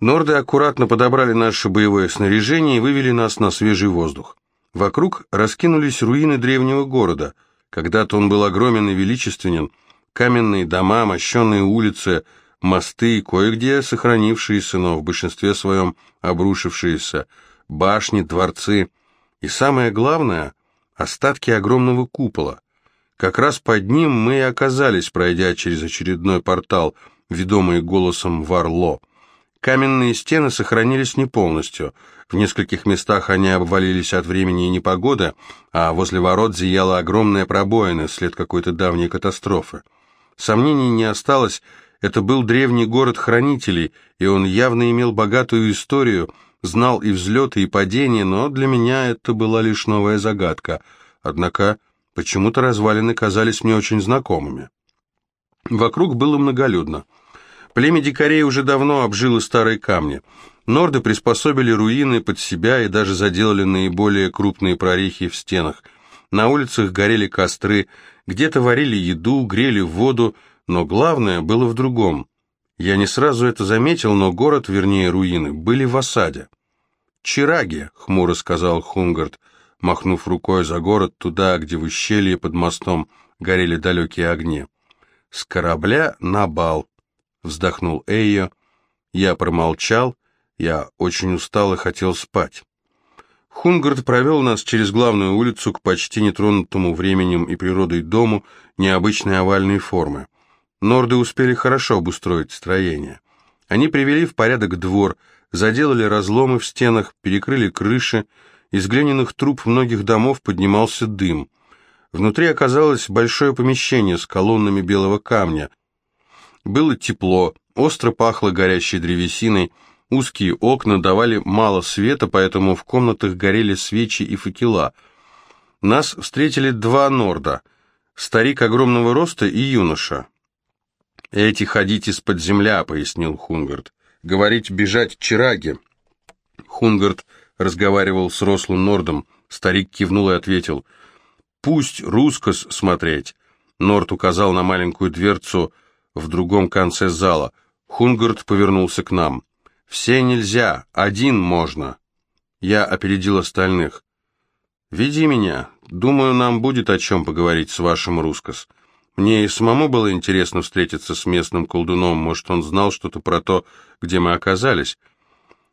Норды аккуратно подобрали наше боевое снаряжение и вывели нас на свежий воздух. Вокруг раскинулись руины древнего города. Когда-то он был огромен и величественен. Каменные дома, мощенные улицы, мосты, кое-где сохранившиеся, но в большинстве своем обрушившиеся, башни, дворцы. И самое главное — остатки огромного купола. Как раз под ним мы и оказались, пройдя через очередной портал, ведомый голосом Варло. Каменные стены сохранились не полностью. В нескольких местах они обвалились от времени и непогоды, а возле ворот зияла огромная пробоина, след какой-то давней катастрофы. Сомнений не осталось, это был древний город хранителей, и он явно имел богатую историю, знал и взлеты, и падения, но для меня это была лишь новая загадка. Однако почему-то развалины казались мне очень знакомыми. Вокруг было многолюдно. Племя дикарей уже давно обжило старые камни. Норды приспособили руины под себя и даже заделали наиболее крупные прорехи в стенах. На улицах горели костры, где-то варили еду, грели воду, но главное было в другом. Я не сразу это заметил, но город, вернее руины, были в осаде. «Чираги», — хмуро сказал Хунгард, махнув рукой за город туда, где в ущелье под мостом горели далекие огни. «С корабля на бал», вздохнул Эйо. Я промолчал, я очень устал и хотел спать. Хунгард провел нас через главную улицу к почти нетронутому временем и природой дому необычной овальной формы. Норды успели хорошо обустроить строение. Они привели в порядок двор, заделали разломы в стенах, перекрыли крыши, из глиняных труб многих домов поднимался дым. Внутри оказалось большое помещение с колоннами белого камня, было тепло, остро пахло горящей древесиной, узкие окна давали мало света, поэтому в комнатах горели свечи и факела. Нас встретили два норда, старик огромного роста и юноша. «Эти ходить из-под земля», — пояснил Хунгард. «Говорить бежать чираги». Хунгард разговаривал с рослым нордом, старик кивнул и ответил. «Пусть рускос смотреть». Норд указал на маленькую дверцу в другом конце зала. Хунгард повернулся к нам. «Все нельзя, один можно». Я опередил остальных. «Веди меня. Думаю, нам будет о чем поговорить с вашим Рускос. Мне и самому было интересно встретиться с местным колдуном, может, он знал что-то про то, где мы оказались».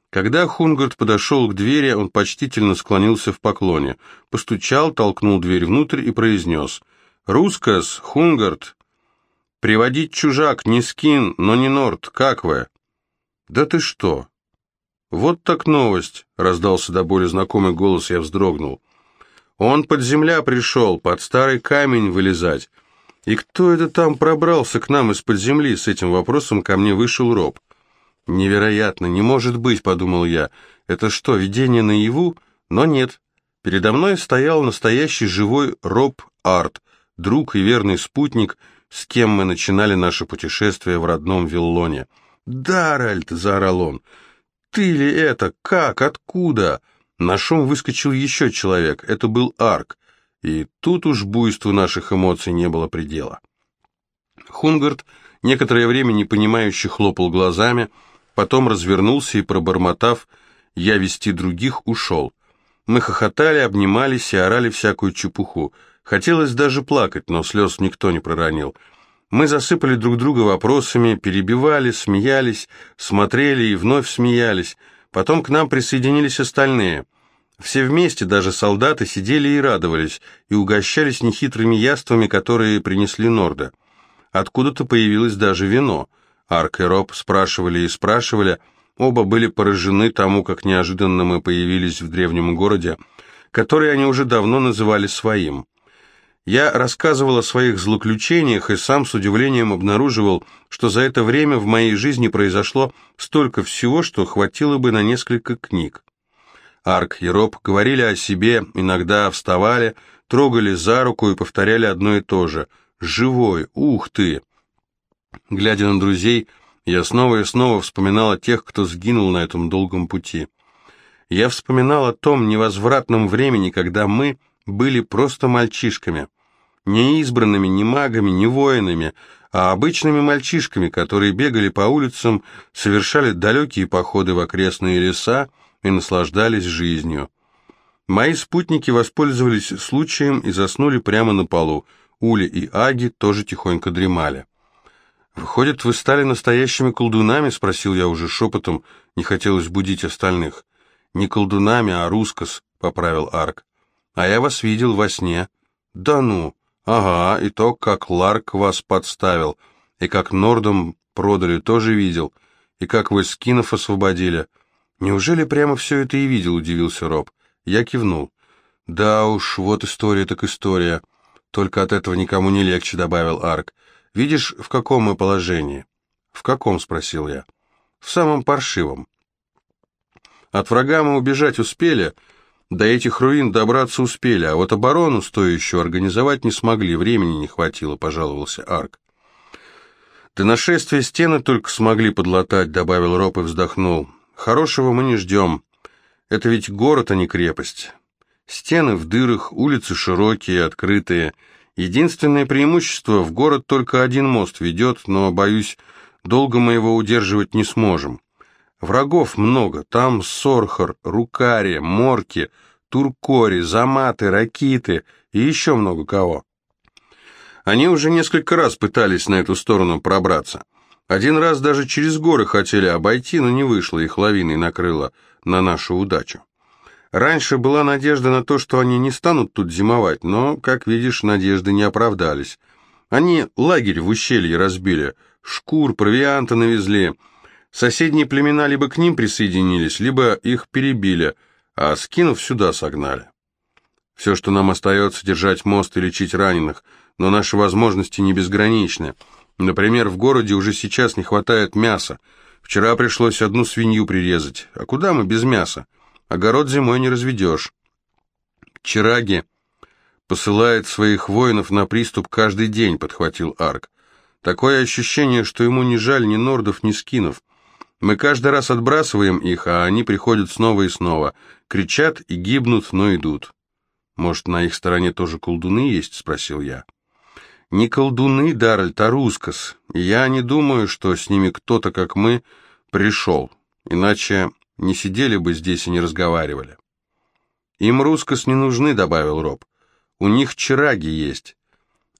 Когда Хунгард подошел к двери, он почтительно склонился в поклоне, постучал, толкнул дверь внутрь и произнес «Рускос, Хунгард, Приводить чужак, не скин, но не норд, как вы?» «Да ты что?» «Вот так новость», — раздался до боли знакомый голос, я вздрогнул. «Он под земля пришел, под старый камень вылезать. И кто это там пробрался к нам из-под земли?» С этим вопросом ко мне вышел Роб. «Невероятно, не может быть», — подумал я. «Это что, видение наяву?» Но нет. Передо мной стоял настоящий живой Роб Арт, друг и верный спутник — с кем мы начинали наше путешествие в родном Виллоне. «Даральд!» — заорал он. «Ты ли это? Как? Откуда?» На шум выскочил еще человек. Это был Арк. И тут уж буйству наших эмоций не было предела. Хунгард некоторое время непонимающе хлопал глазами, потом развернулся и, пробормотав «я вести других», ушел. Мы хохотали, обнимались и орали всякую чепуху. Хотелось даже плакать, но слез никто не проронил. Мы засыпали друг друга вопросами, перебивали, смеялись, смотрели и вновь смеялись. Потом к нам присоединились остальные. Все вместе, даже солдаты, сидели и радовались, и угощались нехитрыми яствами, которые принесли Норда. Откуда-то появилось даже вино. Арк и Роб спрашивали и спрашивали, оба были поражены тому, как неожиданно мы появились в древнем городе, который они уже давно называли своим. Я рассказывал о своих злоключениях и сам с удивлением обнаруживал, что за это время в моей жизни произошло столько всего, что хватило бы на несколько книг. Арк и Роб говорили о себе, иногда вставали, трогали за руку и повторяли одно и то же «Живой! Ух ты!». Глядя на друзей, я снова и снова вспоминал о тех, кто сгинул на этом долгом пути. Я вспоминал о том невозвратном времени, когда мы были просто мальчишками – не избранными, не магами, не воинами, а обычными мальчишками, которые бегали по улицам, совершали далекие походы в окрестные леса и наслаждались жизнью. Мои спутники воспользовались случаем и заснули прямо на полу. Ули и Аги тоже тихонько дремали. «Выходит, вы стали настоящими колдунами?» — спросил я уже шепотом, не хотелось будить остальных. «Не колдунами, а рускос», — поправил Арк. «А я вас видел во сне». «Да ну! Ага, и то, как Ларк вас подставил, и как Нордом продали, тоже видел, и как вы скинов освободили». «Неужели прямо все это и видел?» — удивился Роб. Я кивнул. «Да уж, вот история так история. Только от этого никому не легче», — добавил Арк. Видишь, в каком мы положении?» «В каком?» — спросил я. «В самом паршивом. От врага мы убежать успели, до этих руин добраться успели, а вот оборону стоящую организовать не смогли, времени не хватило», — пожаловался Арк. «До нашествия стены только смогли подлатать», — добавил Роб и вздохнул. «Хорошего мы не ждем. Это ведь город, а не крепость. Стены в дырах, улицы широкие, открытые». Единственное преимущество – в город только один мост ведет, но, боюсь, долго мы его удерживать не сможем. Врагов много, там Сорхар, Рукари, Морки, Туркори, Заматы, Ракиты и еще много кого. Они уже несколько раз пытались на эту сторону пробраться. Один раз даже через горы хотели обойти, но не вышло, их лавиной накрыло на нашу удачу. Раньше была надежда на то, что они не станут тут зимовать, но, как видишь, надежды не оправдались. Они лагерь в ущелье разбили, шкур, провианта навезли. Соседние племена либо к ним присоединились, либо их перебили, а скинув сюда согнали. Все, что нам остается, держать мост и лечить раненых, но наши возможности не безграничны. Например, в городе уже сейчас не хватает мяса. Вчера пришлось одну свинью прирезать. А куда мы без мяса? Огород зимой не разведешь. Чираги посылает своих воинов на приступ каждый день, подхватил Арк. Такое ощущение, что ему не жаль ни нордов, ни скинов. Мы каждый раз отбрасываем их, а они приходят снова и снова. Кричат и гибнут, но идут. Может, на их стороне тоже колдуны есть? Спросил я. Не колдуны, Даральд, а рускос. Я не думаю, что с ними кто-то, как мы, пришел. Иначе не сидели бы здесь и не разговаривали. «Им рускос не нужны», — добавил Роб. «У них чараги есть.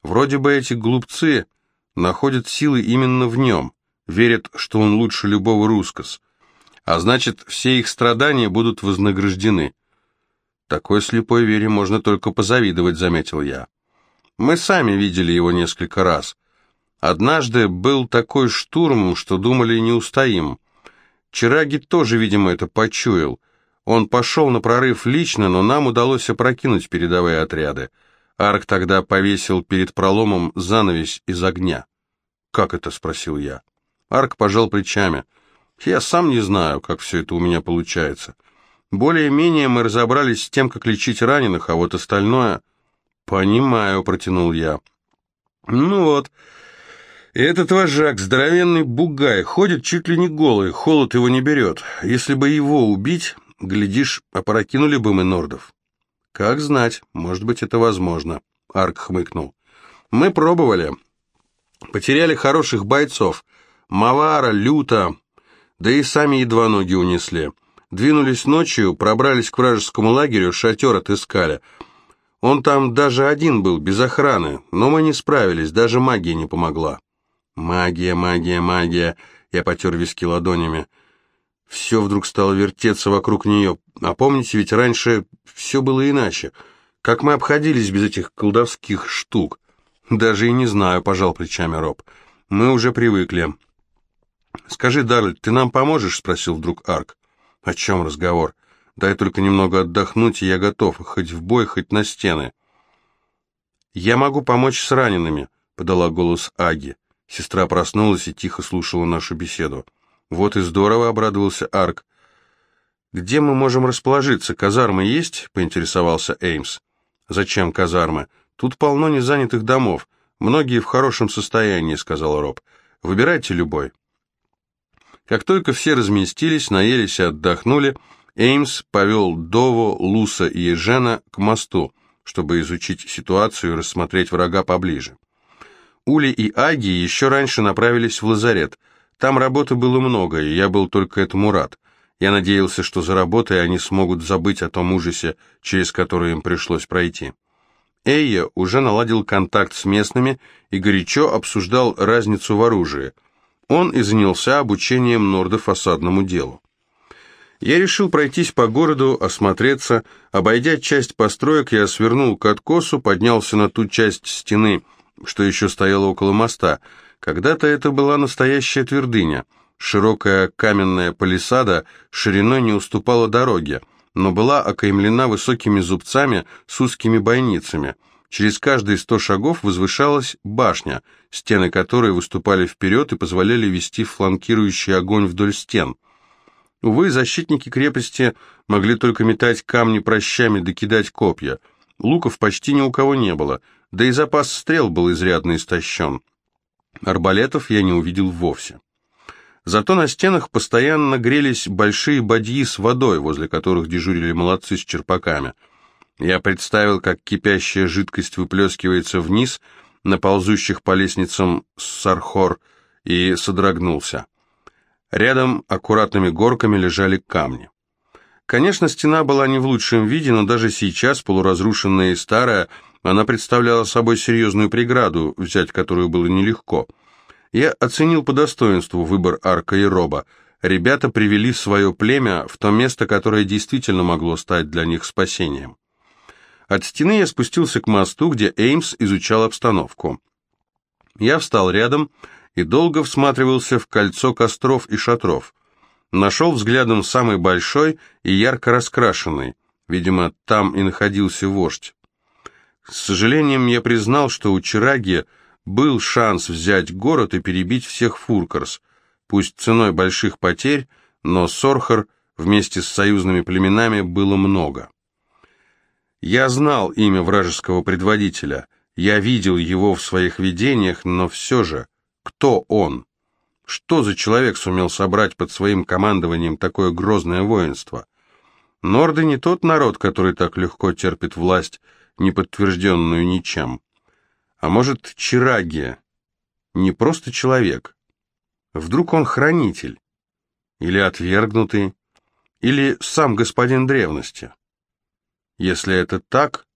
Вроде бы эти глупцы находят силы именно в нем, верят, что он лучше любого рускос. А значит, все их страдания будут вознаграждены». «Такой слепой вере можно только позавидовать», — заметил я. «Мы сами видели его несколько раз. Однажды был такой штурм, что думали, не устоим». Чираги тоже, видимо, это почуял. Он пошел на прорыв лично, но нам удалось опрокинуть передовые отряды. Арк тогда повесил перед проломом занавесь из огня. «Как это?» — спросил я. Арк пожал плечами. «Я сам не знаю, как все это у меня получается. Более-менее мы разобрались с тем, как лечить раненых, а вот остальное...» «Понимаю», — протянул я. «Ну вот, и этот вожак, здоровенный бугай, ходит чуть ли не голый, холод его не берет. Если бы его убить, глядишь, опрокинули бы мы нордов. Как знать, может быть, это возможно. Арк хмыкнул. Мы пробовали. Потеряли хороших бойцов. Мавара, Люта, да и сами едва ноги унесли. Двинулись ночью, пробрались к вражескому лагерю, шатер отыскали. Он там даже один был, без охраны, но мы не справились, даже магия не помогла. Магия, магия, магия. Я потер виски ладонями. Все вдруг стало вертеться вокруг нее. А помните, ведь раньше все было иначе. Как мы обходились без этих колдовских штук? Даже и не знаю, пожал плечами Роб. Мы уже привыкли. Скажи, Дарль, ты нам поможешь? Спросил вдруг Арк. О чем разговор? Дай только немного отдохнуть, и я готов, хоть в бой, хоть на стены. Я могу помочь с ранеными, подала голос Аги. Сестра проснулась и тихо слушала нашу беседу. «Вот и здорово», — обрадовался Арк. «Где мы можем расположиться? Казармы есть?» — поинтересовался Эймс. «Зачем казармы? Тут полно незанятых домов. Многие в хорошем состоянии», — сказал Роб. «Выбирайте любой». Как только все разместились, наелись и отдохнули, Эймс повел Дово, Луса и Ежена к мосту, чтобы изучить ситуацию и рассмотреть врага поближе. Ули и Аги еще раньше направились в лазарет. Там работы было много, и я был только этому рад. Я надеялся, что за работой они смогут забыть о том ужасе, через который им пришлось пройти. Эйя уже наладил контакт с местными и горячо обсуждал разницу в оружии. Он и занялся обучением Норда фасадному делу. Я решил пройтись по городу, осмотреться. Обойдя часть построек, я свернул к откосу, поднялся на ту часть стены, что еще стояла около моста. Когда-то это была настоящая твердыня. Широкая каменная палисада шириной не уступала дороге, но была окаймлена высокими зубцами с узкими бойницами. Через каждые сто шагов возвышалась башня, стены которой выступали вперед и позволяли вести фланкирующий огонь вдоль стен – Увы, защитники крепости могли только метать камни прощами да кидать копья. Луков почти ни у кого не было, да и запас стрел был изрядно истощен. Арбалетов я не увидел вовсе. Зато на стенах постоянно грелись большие бадьи с водой, возле которых дежурили молодцы с черпаками. Я представил, как кипящая жидкость выплескивается вниз на ползущих по лестницам сархор, и содрогнулся. Рядом аккуратными горками лежали камни. Конечно, стена была не в лучшем виде, но даже сейчас, полуразрушенная и старая, она представляла собой серьезную преграду, взять которую было нелегко. Я оценил по достоинству выбор Арка и Роба. Ребята привели свое племя в то место, которое действительно могло стать для них спасением. От стены я спустился к мосту, где Эймс изучал обстановку. Я встал рядом и долго всматривался в кольцо костров и шатров. Нашел взглядом самый большой и ярко раскрашенный. Видимо, там и находился вождь. С сожалением я признал, что у Чираги был шанс взять город и перебить всех фуркарс, пусть ценой больших потерь, но Сорхар вместе с союзными племенами было много. Я знал имя вражеского предводителя, я видел его в своих видениях, но все же кто он? Что за человек сумел собрать под своим командованием такое грозное воинство? Норды не тот народ, который так легко терпит власть, не подтвержденную ничем. А может, Чирагия не просто человек? Вдруг он хранитель? Или отвергнутый? Или сам господин древности? Если это так,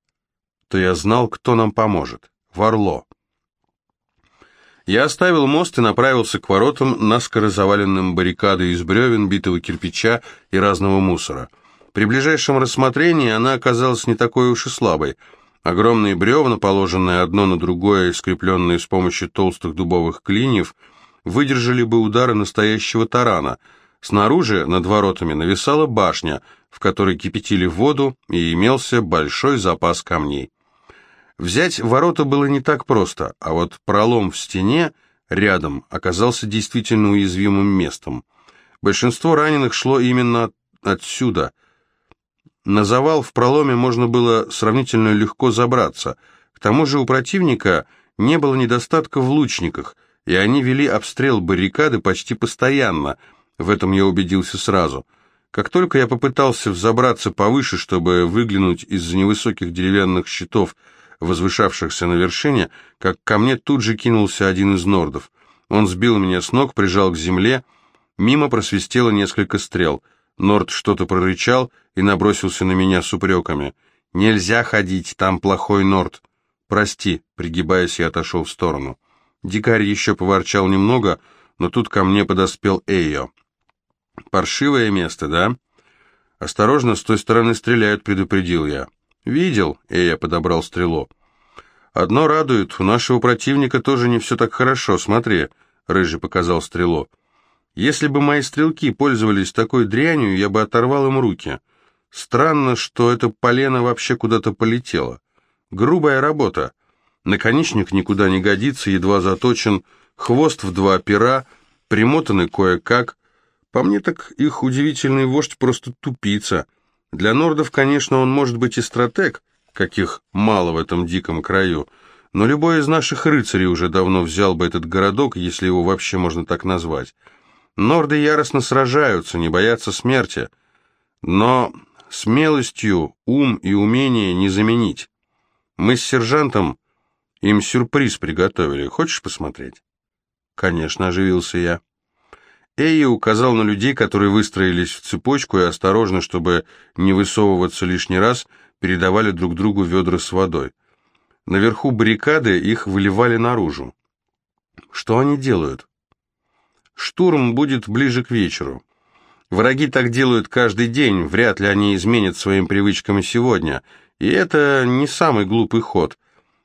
то я знал, кто нам поможет. Варло. Я оставил мост и направился к воротам, наскоро заваленным баррикадой из бревен, битого кирпича и разного мусора. При ближайшем рассмотрении она оказалась не такой уж и слабой. Огромные бревна, положенные одно на другое и скрепленные с помощью толстых дубовых клиньев, выдержали бы удары настоящего тарана. Снаружи, над воротами, нависала башня, в которой кипятили воду, и имелся большой запас камней. Взять ворота было не так просто, а вот пролом в стене рядом оказался действительно уязвимым местом. Большинство раненых шло именно отсюда. На завал в проломе можно было сравнительно легко забраться. К тому же у противника не было недостатка в лучниках, и они вели обстрел баррикады почти постоянно. В этом я убедился сразу. Как только я попытался взобраться повыше, чтобы выглянуть из-за невысоких деревянных щитов, возвышавшихся на вершине, как ко мне тут же кинулся один из нордов. Он сбил меня с ног, прижал к земле, мимо просвистело несколько стрел. Норд что-то прорычал и набросился на меня с упреками. «Нельзя ходить, там плохой Норд». «Прости», — пригибаясь, я отошел в сторону. Дикарь еще поворчал немного, но тут ко мне подоспел Эйо. «Паршивое место, да?» «Осторожно, с той стороны стреляют», — предупредил я. «Видел», — Эя подобрал стрелу. «Одно радует, у нашего противника тоже не все так хорошо, смотри», — Рыжий показал стрелу. «Если бы мои стрелки пользовались такой дрянью, я бы оторвал им руки. Странно, что это полено вообще куда-то полетело. Грубая работа. Наконечник никуда не годится, едва заточен, хвост в два пера, примотаны кое-как. По мне так их удивительный вождь просто тупица». Для нордов, конечно, он может быть и стратег, каких мало в этом диком краю, но любой из наших рыцарей уже давно взял бы этот городок, если его вообще можно так назвать. Норды яростно сражаются, не боятся смерти, но смелостью ум и умение не заменить. Мы с сержантом Им сюрприз приготовили. Хочешь посмотреть?» «Конечно», — оживился я. Эйя указал на людей, которые выстроились в цепочку и осторожно, чтобы не высовываться лишний раз, передавали друг другу ведра с водой. Наверху баррикады их выливали наружу. Что они делают? Штурм будет ближе к вечеру. Враги так делают каждый день, вряд ли они изменят своим привычкам сегодня. И это не самый глупый ход.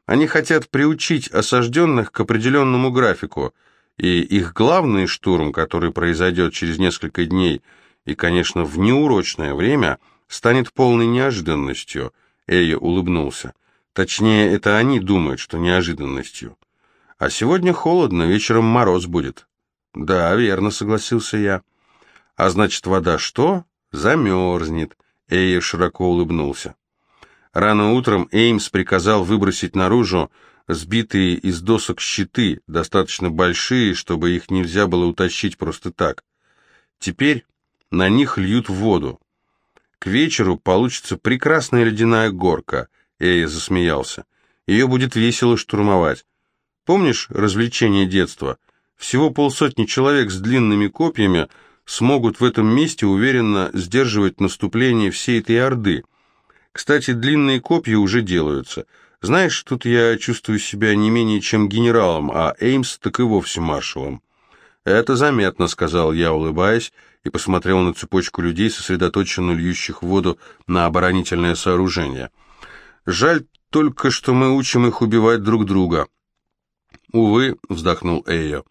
Они хотят приучить осажденных к определенному графику – и их главный штурм, который произойдет через несколько дней и, конечно, в неурочное время, станет полной неожиданностью. Эйя улыбнулся. Точнее, это они думают, что неожиданностью. А сегодня холодно, вечером мороз будет. Да, верно, согласился я. А значит, вода что? Замерзнет. Эйя широко улыбнулся. Рано утром Эймс приказал выбросить наружу сбитые из досок щиты, достаточно большие, чтобы их нельзя было утащить просто так. Теперь на них льют воду. К вечеру получится прекрасная ледяная горка, Эя засмеялся. Ее будет весело штурмовать. Помнишь развлечение детства? Всего полсотни человек с длинными копьями смогут в этом месте уверенно сдерживать наступление всей этой орды. Кстати, длинные копья уже делаются – знаешь, тут я чувствую себя не менее чем генералом, а Эймс так и вовсе маршалом. Это заметно, сказал я, улыбаясь, и посмотрел на цепочку людей, сосредоточенно льющих воду на оборонительное сооружение. Жаль только, что мы учим их убивать друг друга. Увы, вздохнул Эйо.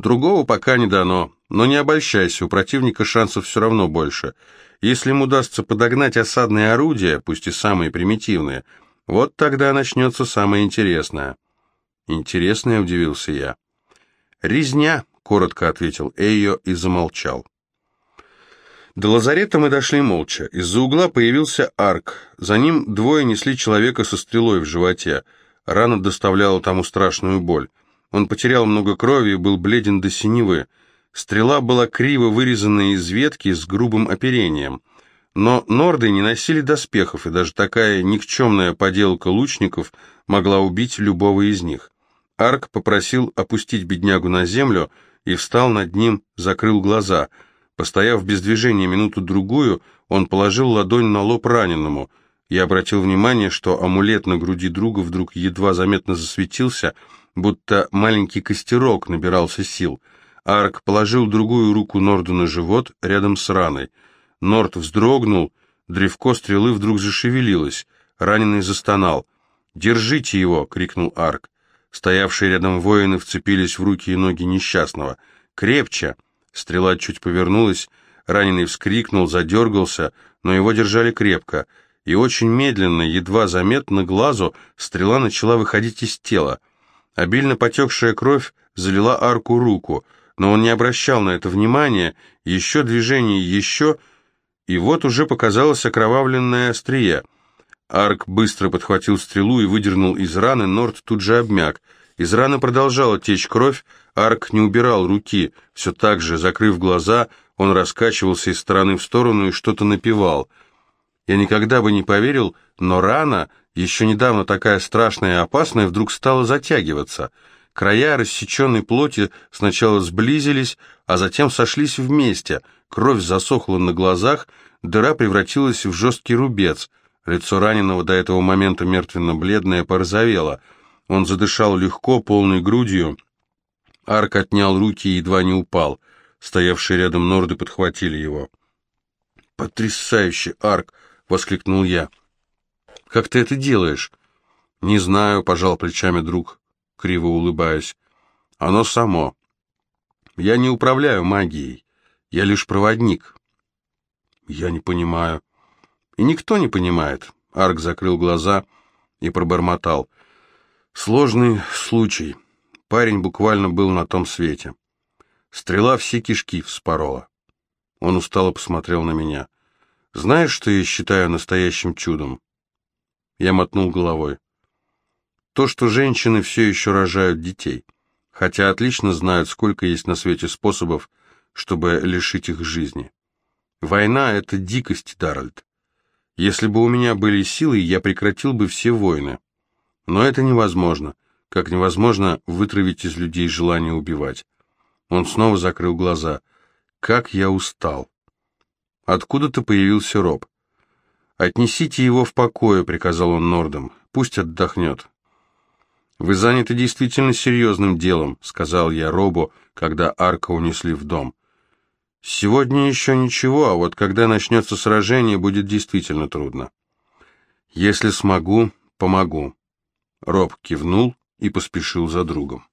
Другого пока не дано, но не обольщайся, у противника шансов все равно больше. Если им удастся подогнать осадные орудия, пусть и самые примитивные, вот тогда начнется самое интересное. Интересное, удивился я. Резня, коротко ответил Эйо и замолчал. До лазарета мы дошли молча. Из-за угла появился арк. За ним двое несли человека со стрелой в животе. Рана доставляла тому страшную боль. Он потерял много крови и был бледен до синевы. Стрела была криво вырезана из ветки с грубым оперением. Но норды не носили доспехов, и даже такая никчемная поделка лучников могла убить любого из них. Арк попросил опустить беднягу на землю и встал над ним, закрыл глаза. Постояв без движения минуту-другую, он положил ладонь на лоб раненому. Я обратил внимание, что амулет на груди друга вдруг едва заметно засветился, будто маленький костерок набирался сил. Арк положил другую руку Норду на живот рядом с раной. Норт вздрогнул, древко стрелы вдруг зашевелилось, раненый застонал. «Держите его!» — крикнул Арк. Стоявшие рядом воины вцепились в руки и ноги несчастного. «Крепче!» Стрела чуть повернулась, раненый вскрикнул, задергался, но его держали крепко. И очень медленно, едва заметно глазу, стрела начала выходить из тела. Обильно потекшая кровь залила арку руку, но он не обращал на это внимания. Еще движение, еще, и вот уже показалось окровавленное острие. Арк быстро подхватил стрелу и выдернул из раны, Норт тут же обмяк. Из раны продолжала течь кровь, Арк не убирал руки, все так же, закрыв глаза, он раскачивался из стороны в сторону и что-то напевал. Я никогда бы не поверил, но рана, еще недавно такая страшная и опасная, вдруг стала затягиваться. Края рассеченной плоти сначала сблизились, а затем сошлись вместе — Кровь засохла на глазах, дыра превратилась в жесткий рубец. Лицо раненого до этого момента мертвенно-бледное порозовело. Он задышал легко, полной грудью. Арк отнял руки и едва не упал. Стоявшие рядом норды подхватили его. «Потрясающе, Арк!» — воскликнул я. «Как ты это делаешь?» «Не знаю», — пожал плечами друг, криво улыбаясь. «Оно само. Я не управляю магией. Я лишь проводник. Я не понимаю. И никто не понимает. Арк закрыл глаза и пробормотал. Сложный случай. Парень буквально был на том свете. Стрела все кишки вспорола. Он устало посмотрел на меня. «Знаешь, что я считаю настоящим чудом?» Я мотнул головой. «То, что женщины все еще рожают детей, хотя отлично знают, сколько есть на свете способов чтобы лишить их жизни. Война — это дикость, Даральд. Если бы у меня были силы, я прекратил бы все войны. Но это невозможно. как невозможно вытравить из людей желание убивать. Он снова закрыл глаза. «Как я устал!» Откуда-то появился Роб. «Отнесите его в покое», — приказал он Нордом. «Пусть отдохнет». «Вы заняты действительно серьезным делом», — сказал я Робу, когда Арка унесли в дом. «Сегодня еще ничего, а вот когда начнется сражение, будет действительно трудно». «Если смогу, помогу». Роб кивнул и поспешил за другом.